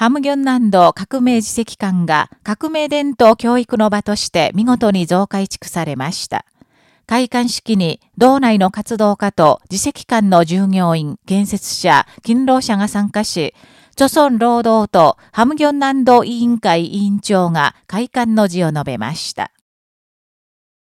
ハムギョン南道革命自責館が革命伝統教育の場として見事に増改築されました。開館式に道内の活動家と自責館の従業員、建設者、勤労者が参加し、著村労働党ハムギョン南道委員会委員長が開館の辞を述べました。